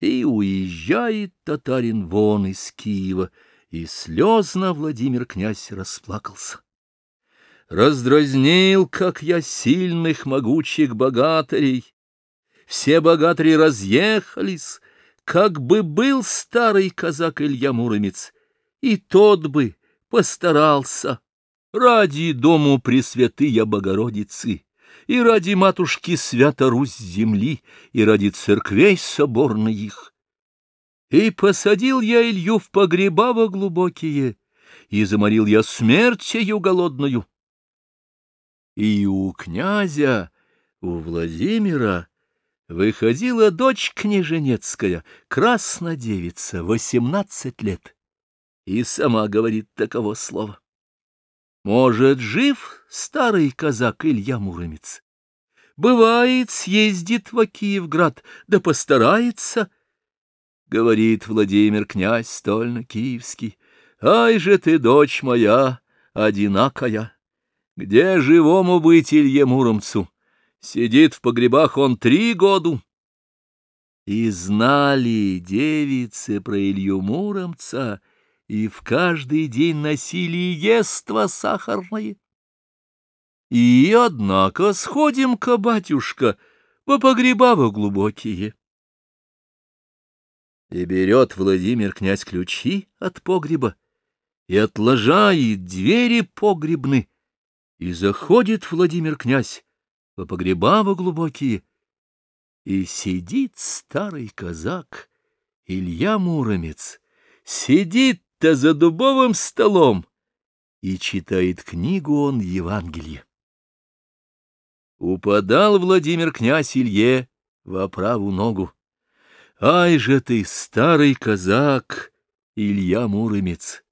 И уезжает татарин вон из Киева, и слезно Владимир князь расплакался. Раздразнил, как я сильных, могучих богатырей. Все богатыри разъехались, как бы был старый казак Илья Муромец, и тот бы постарался ради дому Пресвятыя Богородицы, и ради матушки Свято-Русь земли, и ради церквей соборных их. И посадил я Илью в погреба во глубокие, и заморил я смертью голодную. И у князя, у Владимира, выходила дочь княженецкая, краснодевица, восемнадцать лет, и сама говорит таково слово. Может, жив старый казак Илья Муромец? Бывает, съездит в Киевград, да постарается. Говорит Владимир князь стольно-киевский, Ай же ты, дочь моя, одинакая! Где живому быть Илье Муромцу? Сидит в погребах он три году. И знали девицы про Илью Муромца — и в каждый день носили ество сахарное. И, однако, сходим-ка, батюшка, во погреба во глубокие. И берет Владимир князь ключи от погреба, и отложает двери погребны, и заходит Владимир князь во погреба во глубокие, и сидит старый казак Илья Муромец, сидит да за дубовым столом, и читает книгу он Евангелие. Упадал Владимир князь Илье во праву ногу. Ай же ты, старый казак, Илья Муромец!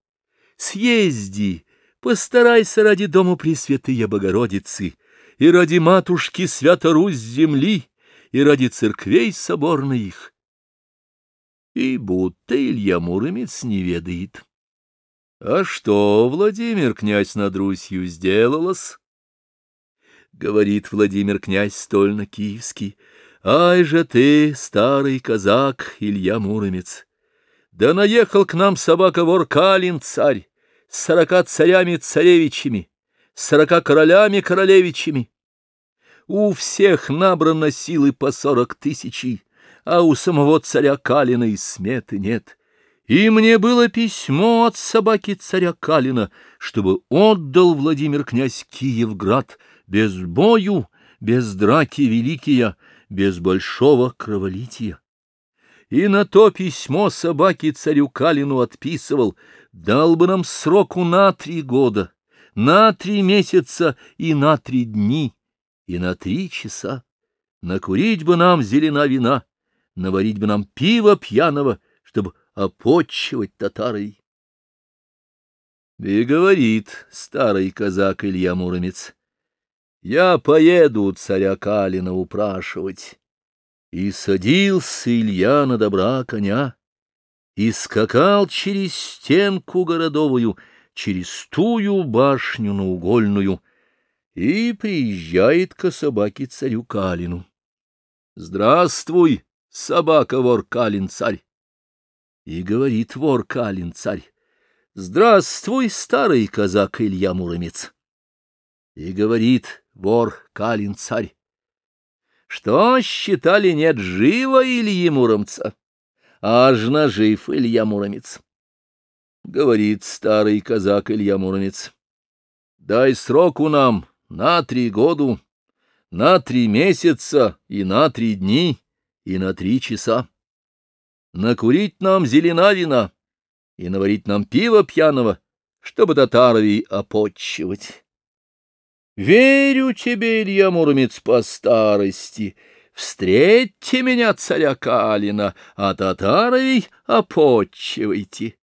Съезди, постарайся ради дому Пресвятые Богородицы и ради матушки Свято-Русь земли и ради церквей соборных и будто Илья Муромец не ведает. А что, Владимир князь над Русью сделалось? Говорит Владимир князь стольно-киевский. Ай же ты, старый казак Илья Муромец! Да наехал к нам собака-вор Калин царь с сорока царями-царевичами, с сорока королями-королевичами. У всех набрано силы по сорок тысячи, а у самого царя Калина и сметы нет. И мне было письмо от собаки царя Калина, чтобы отдал Владимир князь Киевград без бою, без драки великия, без большого кроволития. И на то письмо собаки царю Калину отписывал, дал бы нам сроку на три года, на три месяца и на три дни, и на три часа. Накурить бы нам зелена вина, наварить бы нам пиво пьяного, чтобы опочивать татарой. И говорит старый казак Илья Муромец, я поеду царя Калина упрашивать. И садился Илья на добра коня, и скакал через стенку городовую, через тую башню наугольную, и приезжает к собаке царю Калину. Здравствуй, собака-вор Калин-царь. И говорит вор Калин-царь, здравствуй, старый казак Илья Муромец. И говорит вор Калин-царь, что считали нет живо Ильи Муромца, аж нажив Илья Муромец. Говорит старый казак Илья Муромец, дай сроку нам на три году, на три месяца и на три дни, и на три часа. Накурить нам зелена вина и наварить нам пиво пьяного, чтобы татаровей опотчивать. Верю тебе, Илья Муромец, по старости. Встретьте меня, царя Калина, а татаровей опотчивайте.